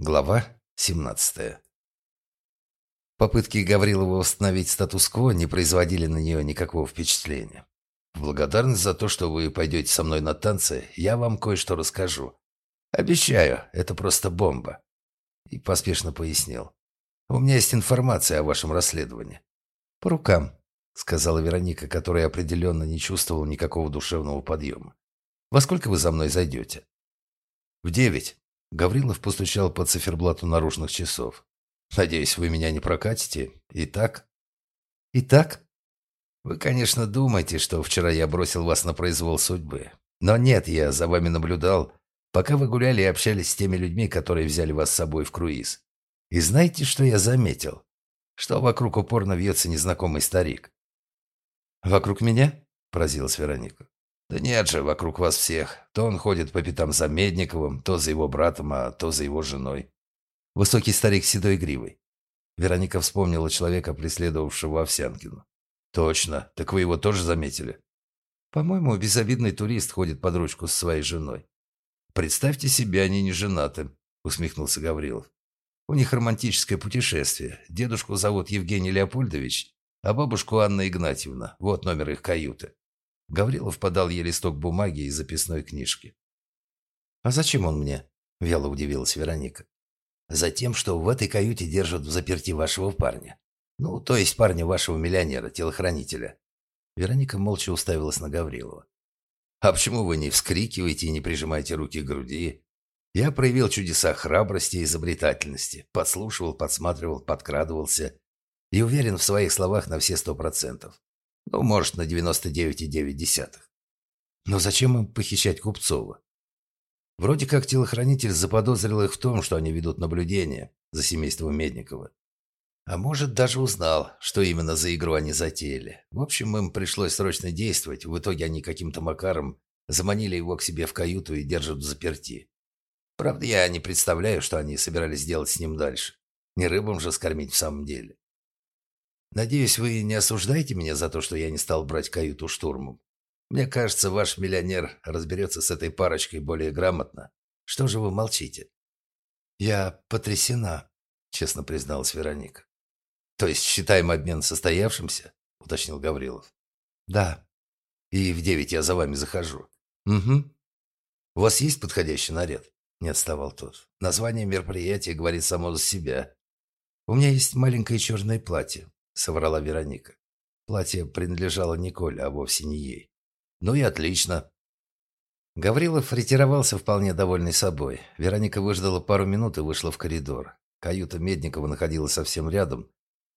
Глава 17. Попытки Гаврилова восстановить статус-кво не производили на нее никакого впечатления. В благодарность за то, что вы пойдете со мной на танцы, я вам кое-что расскажу. Обещаю, это просто бомба. И поспешно пояснил. У меня есть информация о вашем расследовании. По рукам, сказала Вероника, которая определенно не чувствовала никакого душевного подъема. Во сколько вы за мной зайдете? В девять. Гаврилов постучал по циферблату наружных часов. «Надеюсь, вы меня не прокатите? Итак?» «Итак?» «Вы, конечно, думаете, что вчера я бросил вас на произвол судьбы. Но нет, я за вами наблюдал, пока вы гуляли и общались с теми людьми, которые взяли вас с собой в круиз. И знаете, что я заметил? Что вокруг упорно вьется незнакомый старик». «Вокруг меня?» – поразилась Вероника. Да нет же, вокруг вас всех. То он ходит по пятам за Медниковым, то за его братом, а то за его женой. Высокий старик с седой гривой. Вероника вспомнила человека, преследовавшего Овсянкину. Точно. Так вы его тоже заметили? По-моему, безобидный турист ходит под ручку с своей женой. Представьте себе, они не женаты, усмехнулся Гаврилов. У них романтическое путешествие. Дедушку зовут Евгений Леопольдович, а бабушку Анна Игнатьевна. Вот номер их каюты. Гаврилов подал ей листок бумаги и записной книжки. «А зачем он мне?» – вяло удивилась Вероника. «Затем, что в этой каюте держат в заперти вашего парня. Ну, то есть парня вашего миллионера, телохранителя». Вероника молча уставилась на Гаврилова. «А почему вы не вскрикиваете и не прижимаете руки к груди? Я проявил чудеса храбрости и изобретательности, подслушивал, подсматривал, подкрадывался и уверен в своих словах на все сто процентов. Ну, может, на 99,9. Но зачем им похищать Купцова? Вроде как телохранитель заподозрил их в том, что они ведут наблюдение за семейством Медникова. А может, даже узнал, что именно за игру они затеяли. В общем, им пришлось срочно действовать. В итоге они каким-то макаром заманили его к себе в каюту и держат в заперти. Правда, я не представляю, что они собирались делать с ним дальше. Не рыбам же скормить в самом деле. Надеюсь, вы не осуждаете меня за то, что я не стал брать каюту штурмом. Мне кажется, ваш миллионер разберется с этой парочкой более грамотно. Что же вы молчите? Я потрясена, честно призналась Вероника. То есть считаем обмен состоявшимся? уточнил Гаврилов. Да. И в девять я за вами захожу. Угу. У вас есть подходящий наряд? Не отставал тот. Название мероприятия говорит само за себя. У меня есть маленькое черное платье соврала Вероника. Платье принадлежало Николь, а вовсе не ей. Ну и отлично. Гаврилов ретировался вполне довольный собой. Вероника выждала пару минут и вышла в коридор. Каюта Медникова находилась совсем рядом.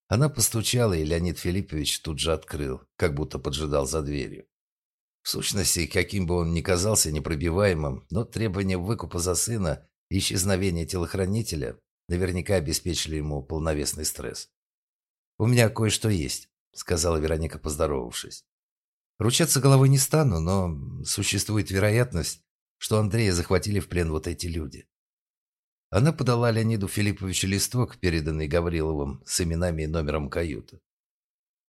Она постучала, и Леонид Филиппович тут же открыл, как будто поджидал за дверью. В сущности, каким бы он ни казался непробиваемым, но требования выкупа за сына и исчезновения телохранителя наверняка обеспечили ему полновесный стресс. «У меня кое-что есть», — сказала Вероника, поздоровавшись. «Ручаться головой не стану, но существует вероятность, что Андрея захватили в плен вот эти люди». Она подала Леониду Филипповичу листок, переданный Гавриловым с именами и номером каюты.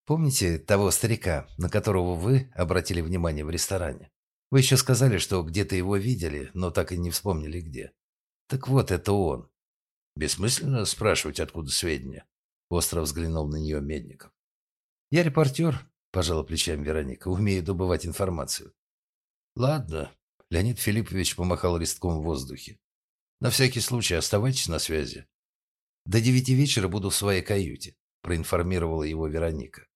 «Помните того старика, на которого вы обратили внимание в ресторане? Вы еще сказали, что где-то его видели, но так и не вспомнили где. Так вот, это он. Бессмысленно спрашивать, откуда сведения. Остро взглянул на нее Медников. «Я репортер», – пожала плечами Вероника, – «умею добывать информацию». «Ладно», – Леонид Филиппович помахал листком в воздухе. «На всякий случай оставайтесь на связи». «До девяти вечера буду в своей каюте», – проинформировала его Вероника.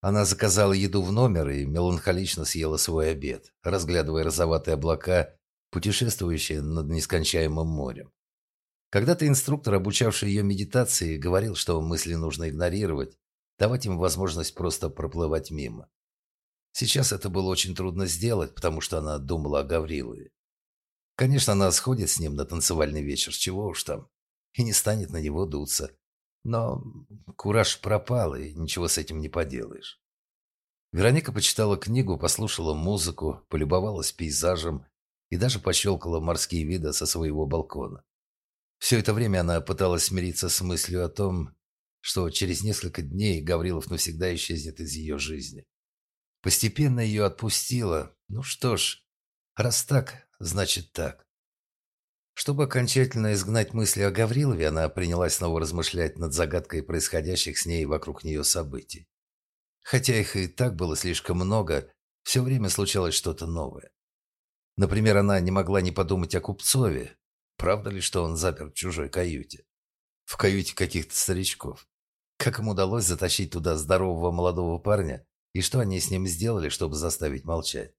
Она заказала еду в номер и меланхолично съела свой обед, разглядывая розоватые облака, путешествующие над нескончаемым морем. Когда-то инструктор, обучавший ее медитации, говорил, что мысли нужно игнорировать, давать им возможность просто проплывать мимо. Сейчас это было очень трудно сделать, потому что она думала о Гаврилове. Конечно, она сходит с ним на танцевальный вечер, чего уж там, и не станет на него дуться. Но кураж пропал, и ничего с этим не поделаешь. Вероника почитала книгу, послушала музыку, полюбовалась пейзажем и даже пощелкала морские виды со своего балкона. Все это время она пыталась смириться с мыслью о том, что через несколько дней Гаврилов навсегда исчезнет из ее жизни. Постепенно ее отпустила. Ну что ж, раз так, значит так. Чтобы окончательно изгнать мысли о Гаврилове, она принялась снова размышлять над загадкой происходящих с ней и вокруг нее событий. Хотя их и так было слишком много, все время случалось что-то новое. Например, она не могла не подумать о Купцове. Правда ли, что он запер в чужой каюте? В каюте каких-то старичков. Как им удалось затащить туда здорового молодого парня, и что они с ним сделали, чтобы заставить молчать?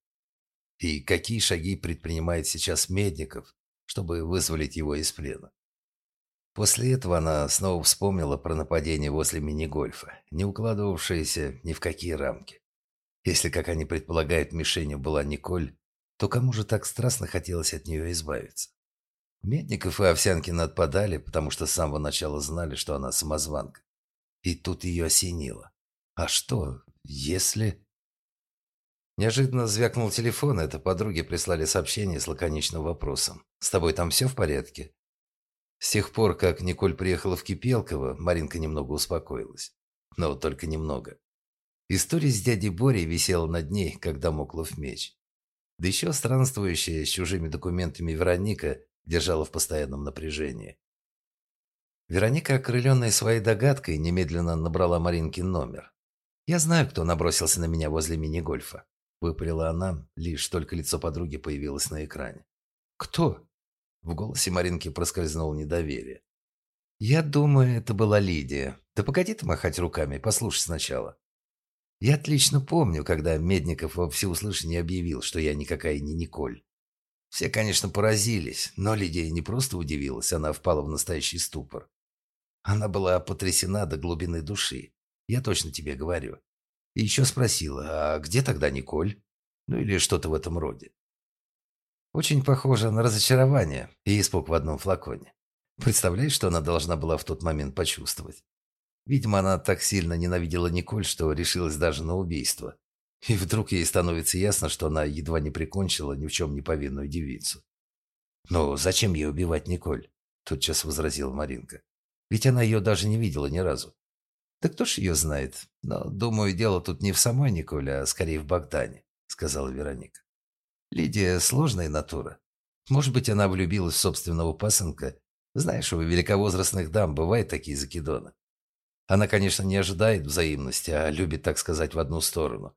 И какие шаги предпринимает сейчас Медников, чтобы вызволить его из плена? После этого она снова вспомнила про нападение возле мини-гольфа, не укладывавшееся ни в какие рамки. Если, как они предполагают, мишенью была Николь, то кому же так страстно хотелось от нее избавиться? Медников и Овсянкин отпадали, потому что с самого начала знали, что она самозванка. И тут ее осенило. А что, если... Неожиданно звякнул телефон, это подруги прислали сообщение с лаконичным вопросом. «С тобой там все в порядке?» С тех пор, как Николь приехала в Кипелково, Маринка немного успокоилась. Но только немного. История с дядей Борей висела над ней, когда моклов меч. Да еще странствующая с чужими документами Вероника держала в постоянном напряжении. Вероника, окрыленная своей догадкой, немедленно набрала Маринкин номер. «Я знаю, кто набросился на меня возле мини-гольфа», – выпалила она, лишь только лицо подруги появилось на экране. «Кто?» В голосе Маринки проскользнуло недоверие. «Я думаю, это была Лидия. Да погоди ты махать руками, послушай сначала. Я отлично помню, когда Медников во всеуслышание объявил, что я никакая не Николь. Все, конечно, поразились, но Лидия не просто удивилась, она впала в настоящий ступор. Она была потрясена до глубины души. Я точно тебе говорю. И еще спросила, а где тогда Николь? Ну или что-то в этом роде. Очень похоже на разочарование и испуг в одном флаконе. Представляешь, что она должна была в тот момент почувствовать? Видимо, она так сильно ненавидела Николь, что решилась даже на убийство. И вдруг ей становится ясно, что она едва не прикончила ни в чем не повинную девицу. «Ну, зачем ей убивать Николь?» – тотчас возразила Маринка. «Ведь она ее даже не видела ни разу». «Да кто ж ее знает? Но, думаю, дело тут не в самой Николь, а скорее в Богдане», – сказала Вероника. Лидия сложная натура. Может быть, она влюбилась в собственного пасынка. Знаешь, у великовозрастных дам бывают такие закидоны. Она, конечно, не ожидает взаимности, а любит, так сказать, в одну сторону.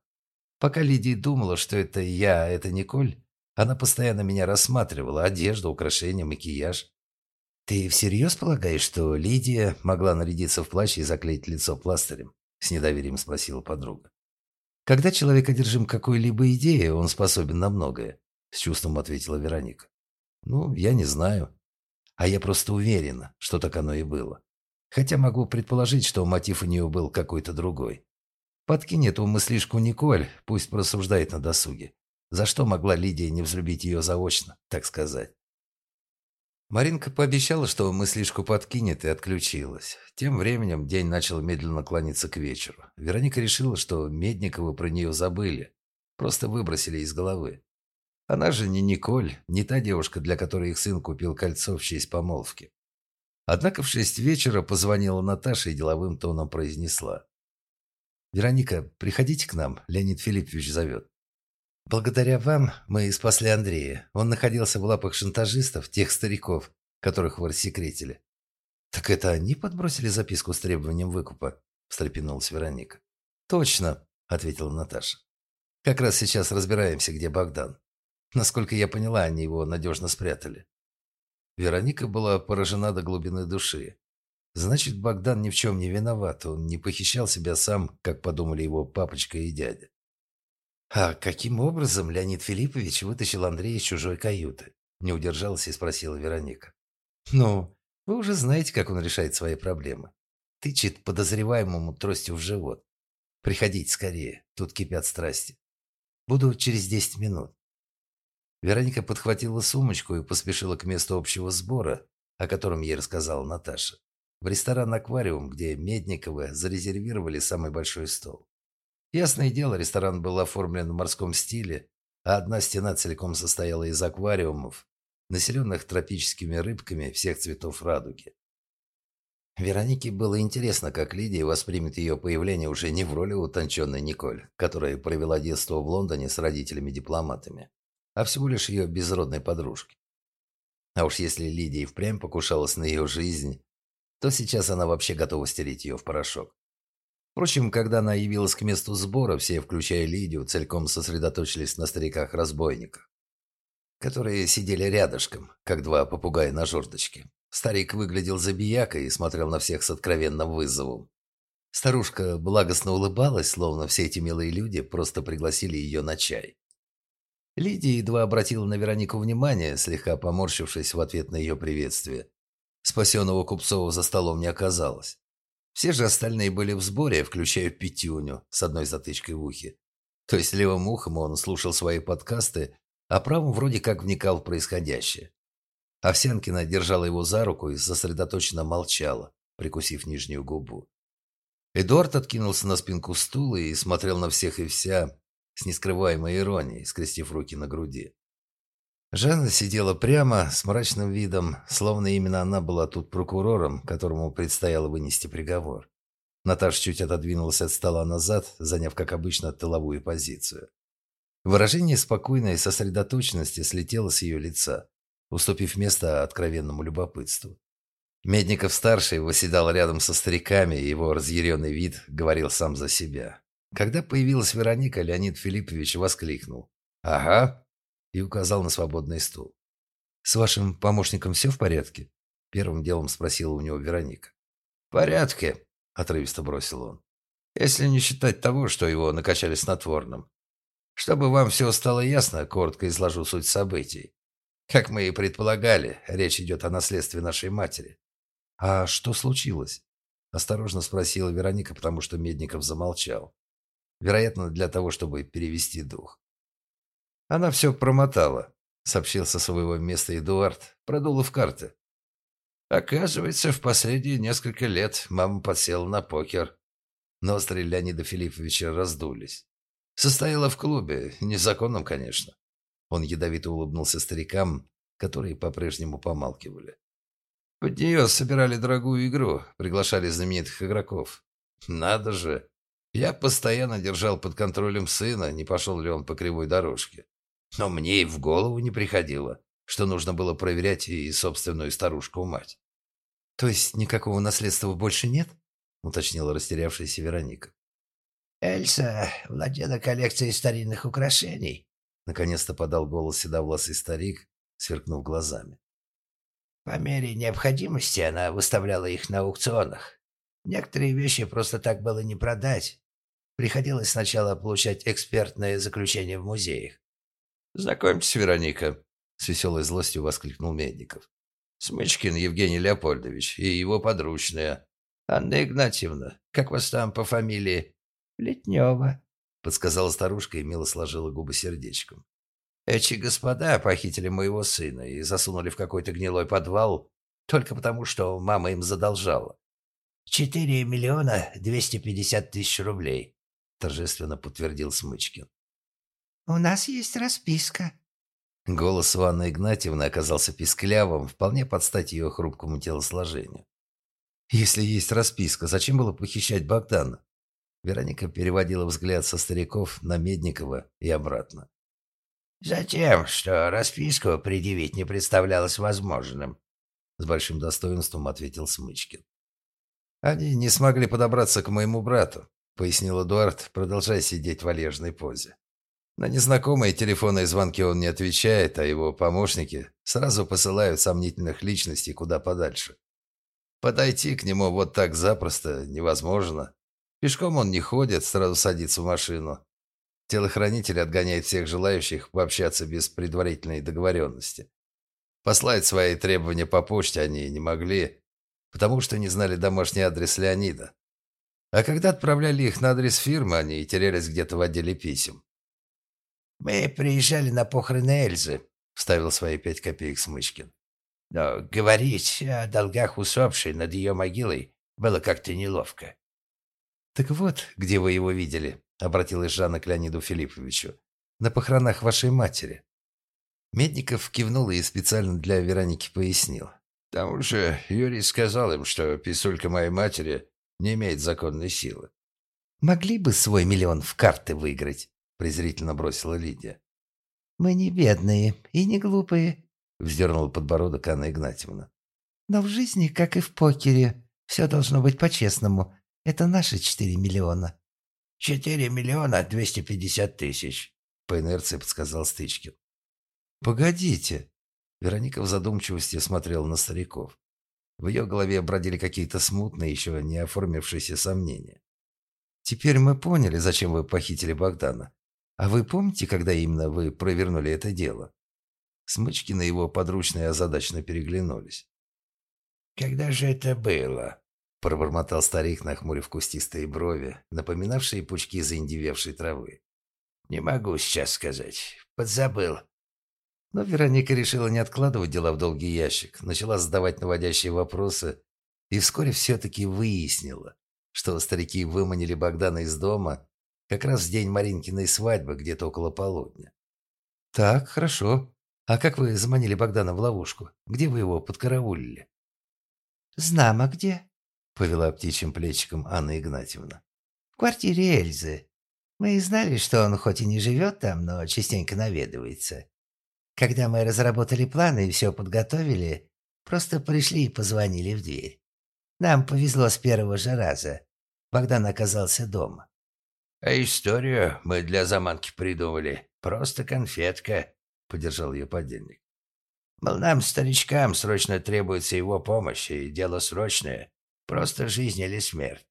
Пока Лидия думала, что это я, а это Николь, она постоянно меня рассматривала. Одежда, украшения, макияж. «Ты всерьез полагаешь, что Лидия могла нарядиться в плащ и заклеить лицо пластырем?» С недоверием спросила подруга. Когда человек одержим какой-либо идеей, он способен на многое, с чувством ответила Вероника. Ну, я не знаю. А я просто уверена, что так оно и было. Хотя могу предположить, что мотив у нее был какой-то другой. Подкинь эту мыслишку Николь, пусть просуждает на досуге. За что могла Лидия не взлюбить ее заочно, так сказать? Маринка пообещала, что мыслишку подкинет, и отключилась. Тем временем день начал медленно клониться к вечеру. Вероника решила, что Медниковы про нее забыли. Просто выбросили из головы. Она же не Николь, не та девушка, для которой их сын купил кольцо в честь помолвки. Однако в шесть вечера позвонила Наташа и деловым тоном произнесла. «Вероника, приходите к нам, Леонид Филиппович зовет». Благодаря вам мы спасли Андрея. Он находился в лапах шантажистов, тех стариков, которых вы рассекретили. Так это они подбросили записку с требованием выкупа? встрепенулась Вероника. Точно, ответила Наташа. Как раз сейчас разбираемся, где Богдан. Насколько я поняла, они его надежно спрятали. Вероника была поражена до глубины души. Значит, Богдан ни в чем не виноват. Он не похищал себя сам, как подумали его папочка и дядя. «А каким образом Леонид Филиппович вытащил Андрея из чужой каюты?» Не удержалась и спросила Вероника. «Ну, вы уже знаете, как он решает свои проблемы. Тычет подозреваемому тростью в живот. Приходите скорее, тут кипят страсти. Буду через десять минут». Вероника подхватила сумочку и поспешила к месту общего сбора, о котором ей рассказала Наташа. В ресторан «Аквариум», где Медниковы зарезервировали самый большой стол. Ясное дело, ресторан был оформлен в морском стиле, а одна стена целиком состояла из аквариумов, населенных тропическими рыбками всех цветов радуги. Веронике было интересно, как Лидия воспримет ее появление уже не в роли утонченной Николь, которая провела детство в Лондоне с родителями-дипломатами, а всего лишь ее безродной подружки. А уж если Лидия и впрямь покушалась на ее жизнь, то сейчас она вообще готова стереть ее в порошок. Впрочем, когда она явилась к месту сбора, все, включая Лидию, целиком сосредоточились на стариках-разбойниках, которые сидели рядышком, как два попугая на жердочке. Старик выглядел забиякой и смотрел на всех с откровенным вызовом. Старушка благостно улыбалась, словно все эти милые люди просто пригласили ее на чай. Лидия едва обратила на Веронику внимание, слегка поморщившись в ответ на ее приветствие. Спасенного Купцова за столом не оказалось. Все же остальные были в сборе, включая Петюню с одной затычкой в ухе. То есть левым ухом он слушал свои подкасты, а правым вроде как вникал в происходящее. Овсянкина держала его за руку и сосредоточенно молчала, прикусив нижнюю губу. Эдуард откинулся на спинку стула и смотрел на всех и вся с нескрываемой иронией, скрестив руки на груди. Жанна сидела прямо, с мрачным видом, словно именно она была тут прокурором, которому предстояло вынести приговор. Наташа чуть отодвинулась от стола назад, заняв, как обычно, тыловую позицию. Выражение спокойной сосредоточенности слетело с ее лица, уступив место откровенному любопытству. Медников-старший восседал рядом со стариками, и его разъяренный вид говорил сам за себя. Когда появилась Вероника, Леонид Филиппович воскликнул. «Ага!» И указал на свободный стул. «С вашим помощником все в порядке?» Первым делом спросила у него Вероника. «В порядке», – отрывисто бросил он. «Если не считать того, что его накачали снотворным. Чтобы вам все стало ясно, коротко изложу суть событий. Как мы и предполагали, речь идет о наследстве нашей матери. «А что случилось?» – осторожно спросила Вероника, потому что Медников замолчал. Вероятно, для того, чтобы перевести дух. «Она все промотала», – сообщил со своего места Эдуард, продула в карты. Оказывается, в последние несколько лет мама подсела на покер. Ноздри Леонида Филипповича раздулись. Состояла в клубе, незаконном, конечно. Он ядовито улыбнулся старикам, которые по-прежнему помалкивали. Под нее собирали дорогую игру, приглашали знаменитых игроков. Надо же! Я постоянно держал под контролем сына, не пошел ли он по кривой дорожке. Но мне и в голову не приходило, что нужно было проверять и собственную старушку-мать. «То есть никакого наследства больше нет?» — уточнила растерявшаяся Вероника. «Эльса владела коллекцией старинных украшений», — наконец-то подал голос седовласый старик, сверкнув глазами. По мере необходимости она выставляла их на аукционах. Некоторые вещи просто так было не продать. Приходилось сначала получать экспертное заключение в музеях. «Знакомьтесь, Вероника», — с веселой злостью воскликнул Медников. «Смычкин Евгений Леопольдович и его подручная. Анна Игнатьевна, как вас там по фамилии?» «Летнева», — подсказала старушка и мило сложила губы сердечком. Эти господа похитили моего сына и засунули в какой-то гнилой подвал только потому, что мама им задолжала. «Четыре миллиона двести пятьдесят тысяч рублей», — торжественно подтвердил Смычкин. «У нас есть расписка». Голос у Анны Игнатьевны оказался писклявым, вполне под стать ее хрупкому телосложению. «Если есть расписка, зачем было похищать Богдана?» Вероника переводила взгляд со стариков на Медникова и обратно. Затем, что расписку предъявить не представлялось возможным, с большим достоинством ответил Смычкин. Они не смогли подобраться к моему брату, пояснил Эдуард, продолжая сидеть в вальяжной позе. На незнакомые телефонные звонки он не отвечает, а его помощники сразу посылают сомнительных личностей куда подальше. Подойти к нему вот так запросто невозможно. Пешком он не ходит, сразу садится в машину. Телохранитель отгоняет всех желающих пообщаться без предварительной договоренности. Послать свои требования по почте они не могли, потому что не знали домашний адрес Леонида. А когда отправляли их на адрес фирмы, они терялись где-то в отделе писем. «Мы приезжали на похороны Эльзы», — вставил свои пять копеек Смычкин. «Но говорить о долгах усопшей над ее могилой было как-то неловко». «Так вот, где вы его видели», обратилась Жанна к Леониду Филипповичу. «На похоронах вашей матери». Медников кивнул и специально для Вероники пояснил. «Там уже Юрий сказал им, что писулька моей матери не имеет законной силы». «Могли бы свой миллион в карты выиграть», презрительно бросила Лидия. «Мы не бедные и не глупые», – вздернула подбородок Анна Игнатьевна. «Но в жизни, как и в покере, все должно быть по-честному. Это наши четыре миллиона». «Четыре миллиона двести пятьдесят тысяч», – по инерции подсказал Стычкин. «Погодите!» Вероника в задумчивости смотрела на стариков. В ее голове бродили какие-то смутные, еще не оформившиеся сомнения. «Теперь мы поняли, зачем вы похитили Богдана. А вы помните, когда именно вы провернули это дело?» Смычкин и его подручные озадачно переглянулись. «Когда же это было?» – пробормотал старик, нахмурив кустистые брови, напоминавшие пучки заиндевевшей травы. «Не могу сейчас сказать. Подзабыл. Но Вероника решила не откладывать дела в долгий ящик, начала задавать наводящие вопросы и вскоре все-таки выяснила, что старики выманили Богдана из дома как раз в день Маринкиной свадьбы, где-то около полудня. «Так, хорошо. А как вы заманили Богдана в ловушку? Где вы его подкараулили?» «Знамо где», — повела птичьим плечиком Анна Игнатьевна. «В квартире Эльзы. Мы знали, что он хоть и не живет там, но частенько наведывается. Когда мы разработали планы и все подготовили, просто пришли и позвонили в дверь. Нам повезло с первого же раза. Богдан оказался дома. «А историю мы для заманки придумали. Просто конфетка», — поддержал ее подельник. «Мол, нам, старичкам, срочно требуется его помощь, и дело срочное. Просто жизнь или смерть».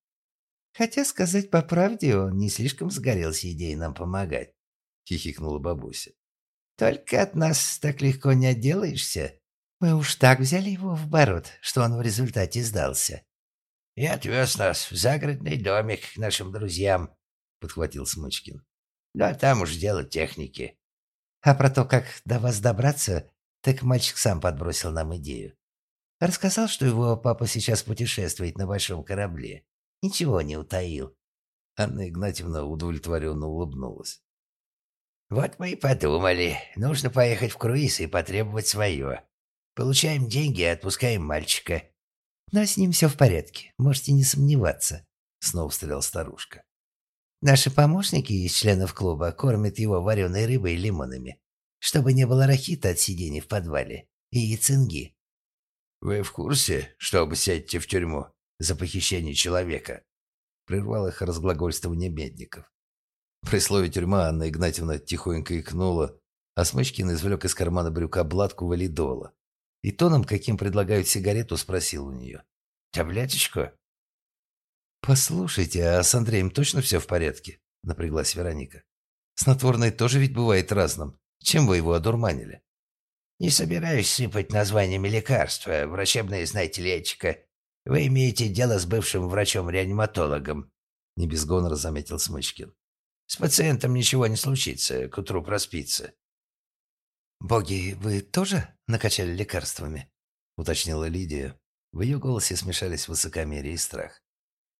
«Хотя, сказать по правде, он не слишком сгорелся идеей нам помогать», — хихикнула бабуся. Только от нас так легко не отделаешься. Мы уж так взяли его в оборот, что он в результате сдался. И отвез нас в загородный домик к нашим друзьям, подхватил Смычкин. Да там уж дело техники. А про то, как до вас добраться, так мальчик сам подбросил нам идею. Рассказал, что его папа сейчас путешествует на большом корабле. Ничего не утаил. Анна Игнатьевна удовлетворенно улыбнулась. Вот мы и подумали. Нужно поехать в круиз и потребовать свое. Получаем деньги и отпускаем мальчика. Но с ним все в порядке, можете не сомневаться. Снова стрелял старушка. Наши помощники из членов клуба кормят его вареной рыбой и лимонами, чтобы не было рахита от сидений в подвале и цинги. «Вы в курсе, что вы сядете в тюрьму за похищение человека?» Прервал их разглагольствование медников. При слове «тюрьма» Анна Игнатьевна тихонько икнула, а Смычкин извлек из кармана брюка обладку валидола. И тоном, каким предлагают сигарету, спросил у нее. «Таблеточку?» «Послушайте, а с Андреем точно все в порядке?» – напряглась Вероника. «Снотворное тоже ведь бывает разным. Чем вы его одурманили?» «Не собираюсь сыпать названиями лекарства. Врачебная, знаете ли, этика. Вы имеете дело с бывшим врачом-реаниматологом», – не без гонора заметил Смычкин. С пациентом ничего не случится, к утру проспится. «Боги, вы тоже накачали лекарствами?» — уточнила Лидия. В ее голосе смешались высокомерие и страх.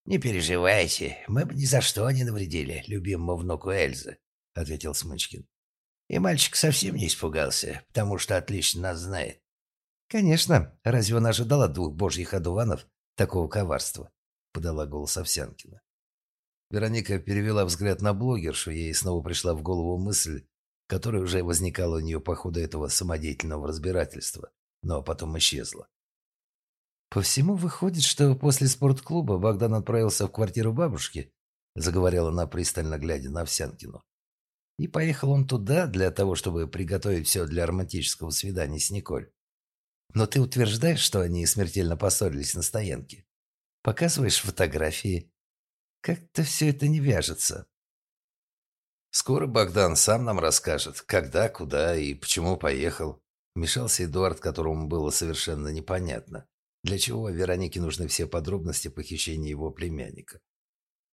«Не переживайте, мы бы ни за что не навредили любимому внуку Эльзы», — ответил Смычкин. И мальчик совсем не испугался, потому что отлично нас знает. «Конечно. Разве она ожидала двух божьих одуванов такого коварства?» — подала голос Овсянкина. Вероника перевела взгляд на блогершу, ей снова пришла в голову мысль, которая уже возникала у нее по ходу этого самодеятельного разбирательства, но потом исчезла. «По всему выходит, что после спортклуба Богдан отправился в квартиру бабушки», заговорила она, пристально глядя на Овсянкину. «И поехал он туда для того, чтобы приготовить все для романтического свидания с Николь. Но ты утверждаешь, что они смертельно поссорились на стоянке? Показываешь фотографии, как-то все это не вяжется. Скоро Богдан сам нам расскажет, когда, куда и почему поехал. Вмешался Эдуард, которому было совершенно непонятно, для чего Веронике нужны все подробности похищения его племянника.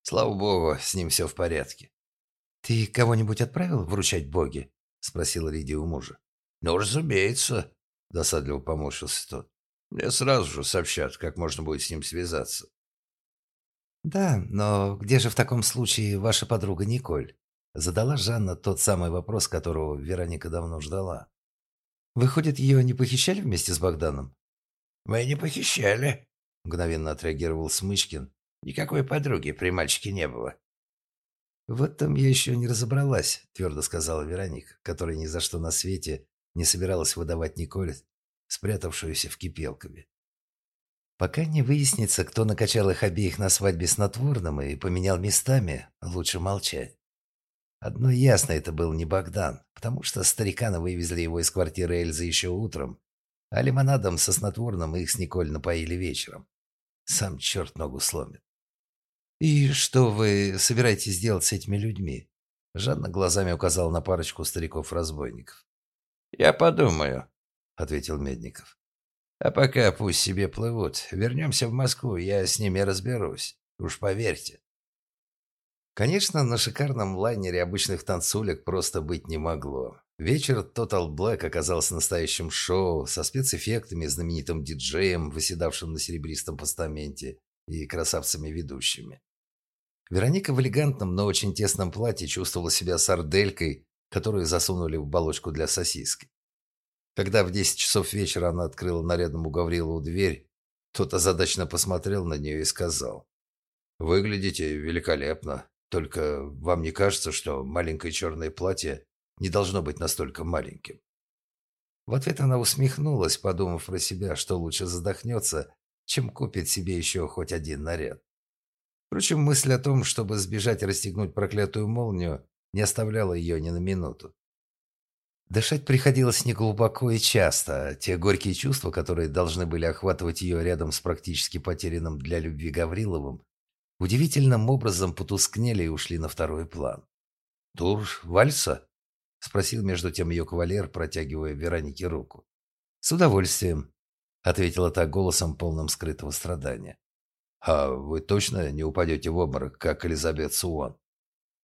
Слава богу, с ним все в порядке. «Ты кого-нибудь отправил вручать боги?» – спросила Лидия у мужа. «Ну, разумеется», – досадливо поморщился тот. «Мне сразу же сообщат, как можно будет с ним связаться». «Да, но где же в таком случае ваша подруга Николь?» Задала Жанна тот самый вопрос, которого Вероника давно ждала. «Выходит, ее не похищали вместе с Богданом?» «Мы не похищали», — мгновенно отреагировал Смычкин. «Никакой подруги при мальчике не было». «В этом я еще не разобралась», — твердо сказала Вероника, которая ни за что на свете не собиралась выдавать Николь, спрятавшуюся в Кипелкове. Пока не выяснится, кто накачал их обеих на свадьбе снотворным и поменял местами, лучше молчать. Одно ясно, это был не Богдан, потому что старикана вывезли его из квартиры Эльзы еще утром, а лимонадом со снотворным их с Николь напоили вечером. Сам черт ногу сломит. «И что вы собираетесь делать с этими людьми?» Жанна глазами указал на парочку стариков-разбойников. «Я подумаю», — ответил Медников. «А пока пусть себе плывут. Вернемся в Москву, я с ними разберусь. Уж поверьте». Конечно, на шикарном лайнере обычных танцулек просто быть не могло. Вечер Total Black оказался настоящим шоу со спецэффектами, знаменитым диджеем, выседавшим на серебристом постаменте, и красавцами-ведущими. Вероника в элегантном, но очень тесном платье чувствовала себя сарделькой, которую засунули в балочку для сосиски. Когда в 10 часов вечера она открыла нарядному Гаврилову дверь, тот озадаченно посмотрел на нее и сказал, «Выглядите великолепно, только вам не кажется, что маленькое черное платье не должно быть настолько маленьким?» В ответ она усмехнулась, подумав про себя, что лучше задохнется, чем купит себе еще хоть один наряд. Впрочем, мысль о том, чтобы сбежать и расстегнуть проклятую молнию, не оставляла ее ни на минуту. Дышать приходилось неглубоко и часто, а те горькие чувства, которые должны были охватывать ее рядом с практически потерянным для любви Гавриловым, удивительным образом потускнели и ушли на второй план. «Тур вальса?» – спросил между тем ее кавалер, протягивая Веронике руку. «С удовольствием», – ответила та голосом, полным скрытого страдания. «А вы точно не упадете в обморок, как Элизабет Суон?»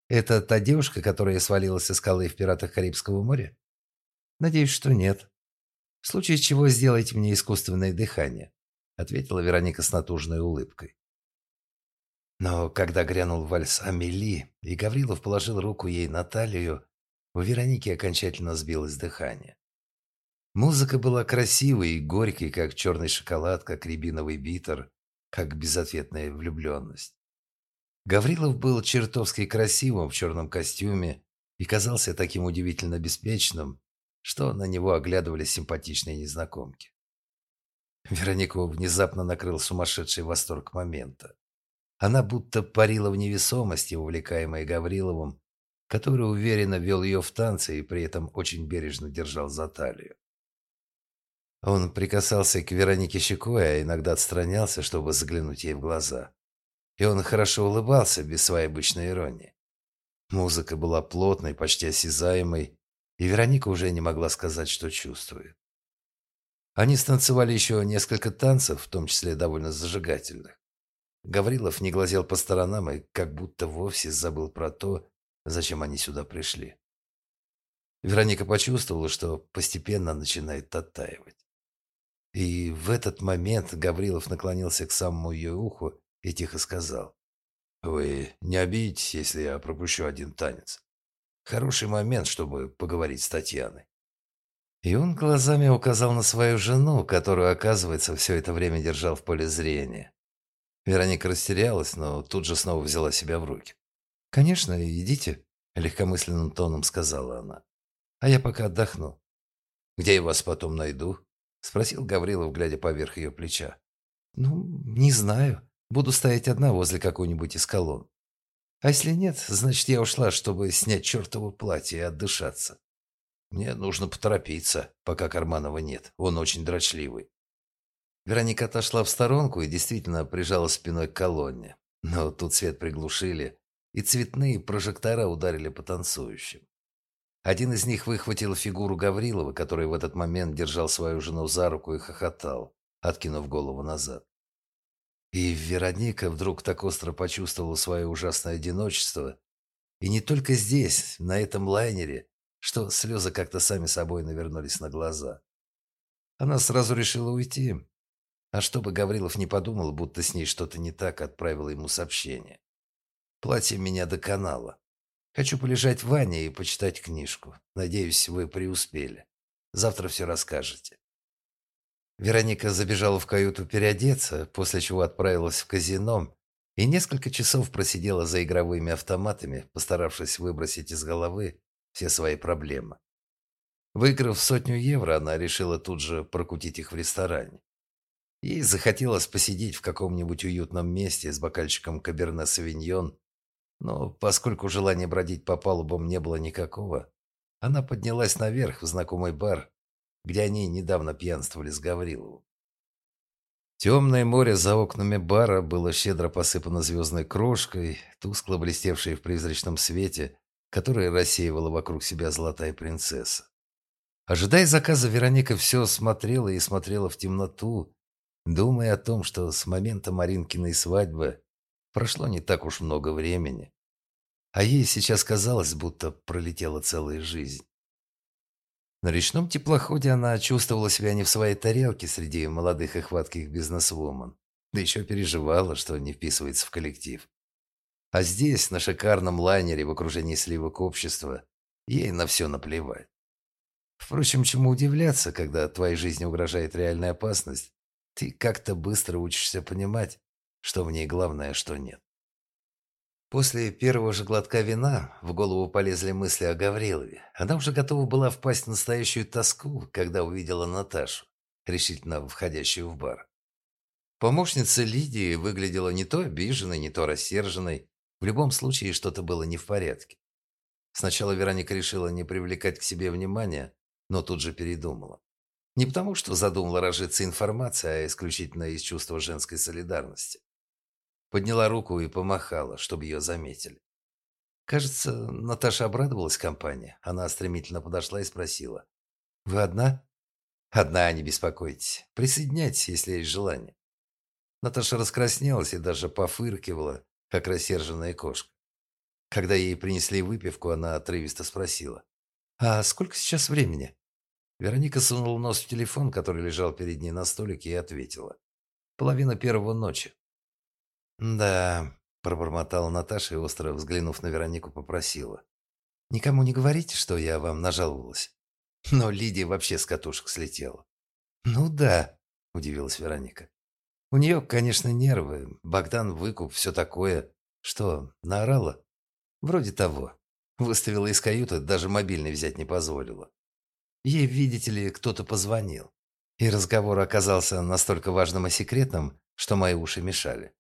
«Это та девушка, которая свалилась со скалы в «Пиратах Карибского моря»?» «Надеюсь, что нет. В случае чего сделайте мне искусственное дыхание», ответила Вероника с натужной улыбкой. Но когда грянул вальс Амели, и Гаврилов положил руку ей на талию, у Вероники окончательно сбилось дыхание. Музыка была красивой и горькой, как черный шоколад, как рябиновый битер, как безответная влюбленность. Гаврилов был чертовски красивым в черном костюме и казался таким удивительно беспечным, что на него оглядывались симпатичные незнакомки. Веронику внезапно накрыл сумасшедший восторг момента. Она будто парила в невесомости, увлекаемая Гавриловым, который уверенно вел ее в танцы и при этом очень бережно держал за талию. Он прикасался к Веронике щекой, а иногда отстранялся, чтобы заглянуть ей в глаза. И он хорошо улыбался, без своей обычной иронии. Музыка была плотной, почти осязаемой, и Вероника уже не могла сказать, что чувствует. Они станцевали еще несколько танцев, в том числе довольно зажигательных. Гаврилов не глазел по сторонам и как будто вовсе забыл про то, зачем они сюда пришли. Вероника почувствовала, что постепенно начинает оттаивать. И в этот момент Гаврилов наклонился к самому ее уху и тихо сказал. «Вы не обидитесь, если я пропущу один танец? Хороший момент, чтобы поговорить с Татьяной». И он глазами указал на свою жену, которую, оказывается, все это время держал в поле зрения. Вероника растерялась, но тут же снова взяла себя в руки. «Конечно, идите», — легкомысленным тоном сказала она. «А я пока отдохну». «Где я вас потом найду?» — спросил Гаврилов, глядя поверх ее плеча. «Ну, не знаю. Буду стоять одна возле какой-нибудь из колонн. А если нет, значит, я ушла, чтобы снять чертово платье и отдышаться. Мне нужно поторопиться, пока Карманова нет. Он очень дрочливый». Вероника отошла в сторонку и действительно прижала спиной к колонне. Но тут свет приглушили, и цветные прожектора ударили по танцующим. Один из них выхватил фигуру Гаврилова, который в этот момент держал свою жену за руку и хохотал, откинув голову назад. И Вероника вдруг так остро почувствовала свое ужасное одиночество. И не только здесь, на этом лайнере, что слезы как-то сами собой навернулись на глаза. Она сразу решила уйти. А чтобы Гаврилов не подумал, будто с ней что-то не так, отправила ему сообщение. Платье меня доконало. Хочу полежать в ванне и почитать книжку. Надеюсь, вы преуспели. Завтра все расскажете». Вероника забежала в каюту переодеться, после чего отправилась в казино и несколько часов просидела за игровыми автоматами, постаравшись выбросить из головы все свои проблемы. Выиграв сотню евро, она решила тут же прокутить их в ресторане. Ей захотелось посидеть в каком-нибудь уютном месте с бокальчиком каберне савиньон, но поскольку желания бродить по палубам не было никакого, она поднялась наверх в знакомый бар, где они недавно пьянствовали с Гавриловым. Темное море за окнами бара было щедро посыпано звездной крошкой, тускло блестевшей в призрачном свете, который рассеивала вокруг себя золотая принцесса. Ожидая заказа, Вероника все смотрела и смотрела в темноту, думая о том, что с момента Маринкиной свадьбы прошло не так уж много времени, а ей сейчас казалось, будто пролетела целая жизнь. На речном теплоходе она чувствовала себя не в своей тарелке среди молодых и хватких бизнесвумен, да еще переживала, что не вписывается в коллектив. А здесь, на шикарном лайнере в окружении сливок общества, ей на все наплевать. Впрочем, чему удивляться, когда твоей жизни угрожает реальная опасность, ты как-то быстро учишься понимать, что в ней главное, что нет. После первого же глотка вина в голову полезли мысли о Гаврилове. Она уже готова была впасть в настоящую тоску, когда увидела Наташу, решительно входящую в бар. Помощница Лидии выглядела не то обиженной, не то рассерженной. В любом случае что-то было не в порядке. Сначала Вероника решила не привлекать к себе внимания, но тут же передумала. Не потому, что задумала разжиться информацией, а исключительно из чувства женской солидарности. Подняла руку и помахала, чтобы ее заметили. Кажется, Наташа обрадовалась компании. Она стремительно подошла и спросила. «Вы одна?» «Одна, не беспокойтесь. Присоединяйтесь, если есть желание». Наташа раскраснелась и даже пофыркивала, как рассерженная кошка. Когда ей принесли выпивку, она отрывисто спросила. «А сколько сейчас времени?» Вероника сунула нос в телефон, который лежал перед ней на столике, и ответила. «Половина первого ночи». «Да», – пробормотала Наташа и, остро взглянув на Веронику, попросила. «Никому не говорите, что я вам нажаловалась». Но Лидия вообще с катушек слетела. «Ну да», – удивилась Вероника. «У нее, конечно, нервы. Богдан выкуп, все такое. Что, наорала?» «Вроде того. Выставила из каюты, даже мобильный взять не позволила. Ей, видите ли, кто-то позвонил. И разговор оказался настолько важным и секретным, что мои уши мешали.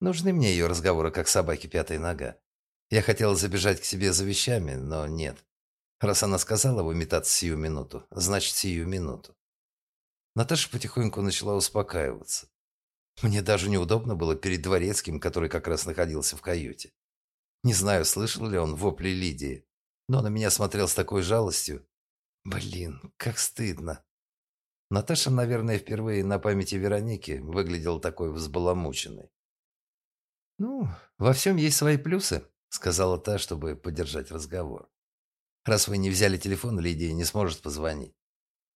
Нужны мне ее разговоры, как собаке пятая нога. Я хотел забежать к себе за вещами, но нет. Раз она сказала выметаться сию минуту, значит, сию минуту. Наташа потихоньку начала успокаиваться. Мне даже неудобно было перед дворецким, который как раз находился в каюте. Не знаю, слышал ли он вопли Лидии, но на меня смотрел с такой жалостью. Блин, как стыдно. Наташа, наверное, впервые на памяти Вероники выглядела такой взбаламученной. «Ну, во всем есть свои плюсы», — сказала та, чтобы поддержать разговор. «Раз вы не взяли телефон, Лидия не сможет позвонить.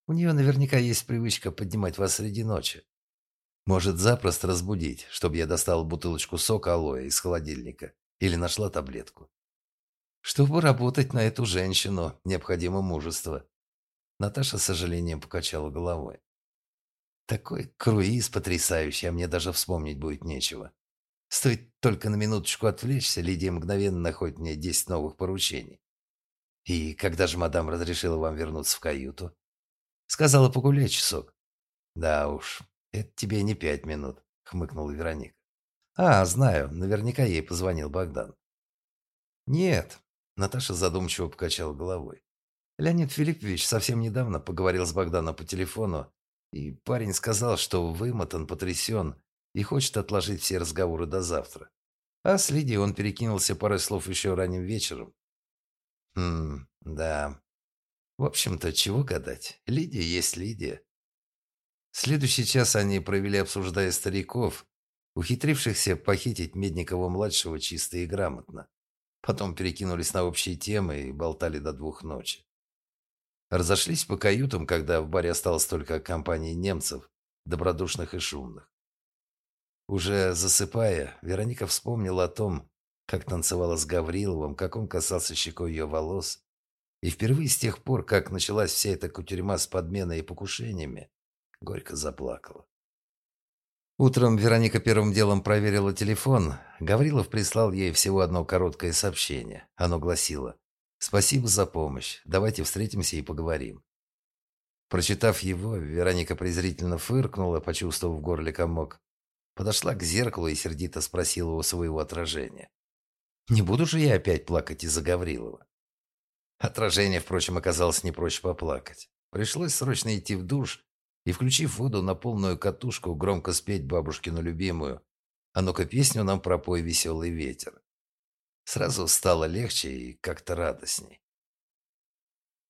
У нее наверняка есть привычка поднимать вас среди ночи. Может, запросто разбудить, чтобы я достал бутылочку сока алоэ из холодильника или нашла таблетку. Чтобы работать на эту женщину, необходимо мужество». Наташа с сожалением покачала головой. «Такой круиз потрясающий, а мне даже вспомнить будет нечего». Стоит только на минуточку отвлечься, Лидия мгновенно находит мне десять новых поручений. И когда же мадам разрешила вам вернуться в каюту? Сказала погулять часок. Да уж, это тебе не пять минут, хмыкнула Вероника. А, знаю, наверняка ей позвонил Богдан. Нет, Наташа задумчиво покачала головой. Леонид Филиппович совсем недавно поговорил с Богданом по телефону, и парень сказал, что вымотан, потрясен и хочет отложить все разговоры до завтра. А с Лидией он перекинулся парой слов еще ранним вечером. Хм, да. В общем-то, чего гадать? Лидия есть Лидия. Следующий час они провели, обсуждая стариков, ухитрившихся похитить Медникова-младшего чисто и грамотно. Потом перекинулись на общие темы и болтали до двух ночи. Разошлись по каютам, когда в баре осталось только компании немцев, добродушных и шумных. Уже засыпая, Вероника вспомнила о том, как танцевала с Гавриловым, как он касался щекой ее волос. И впервые с тех пор, как началась вся эта кутерьма с подменой и покушениями, горько заплакала. Утром Вероника первым делом проверила телефон. Гаврилов прислал ей всего одно короткое сообщение. Оно гласило «Спасибо за помощь. Давайте встретимся и поговорим. Прочитав его, Вероника презрительно фыркнула, почувствовав в горле комок. Подошла к зеркалу и сердито спросила у своего отражения. «Не буду же я опять плакать из-за Гаврилова?» Отражение, впрочем, оказалось не проще поплакать. Пришлось срочно идти в душ и, включив воду на полную катушку, громко спеть бабушкину любимую «А ну-ка песню нам пропой, веселый ветер». Сразу стало легче и как-то радостней.